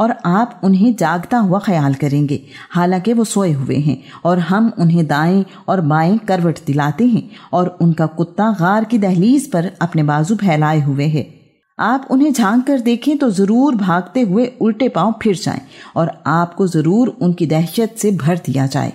और आप उन्हें जागता हुआ ख्याल करेंगे। हालाँकि वो सोए हुए हैं और हम उन्हें दाएँ और बाएँ करवट दिलाते हैं और उनका कुत्ता गार की दहलीज पर अपने बाजू फैलाए हुए है। आप उन्हें झाँक कर देखें तो ज़रूर भागते हुए उल्टे पाँव फिर जाएँ और आपको ज़रूर उनकी दहशत से भर दिया जाए।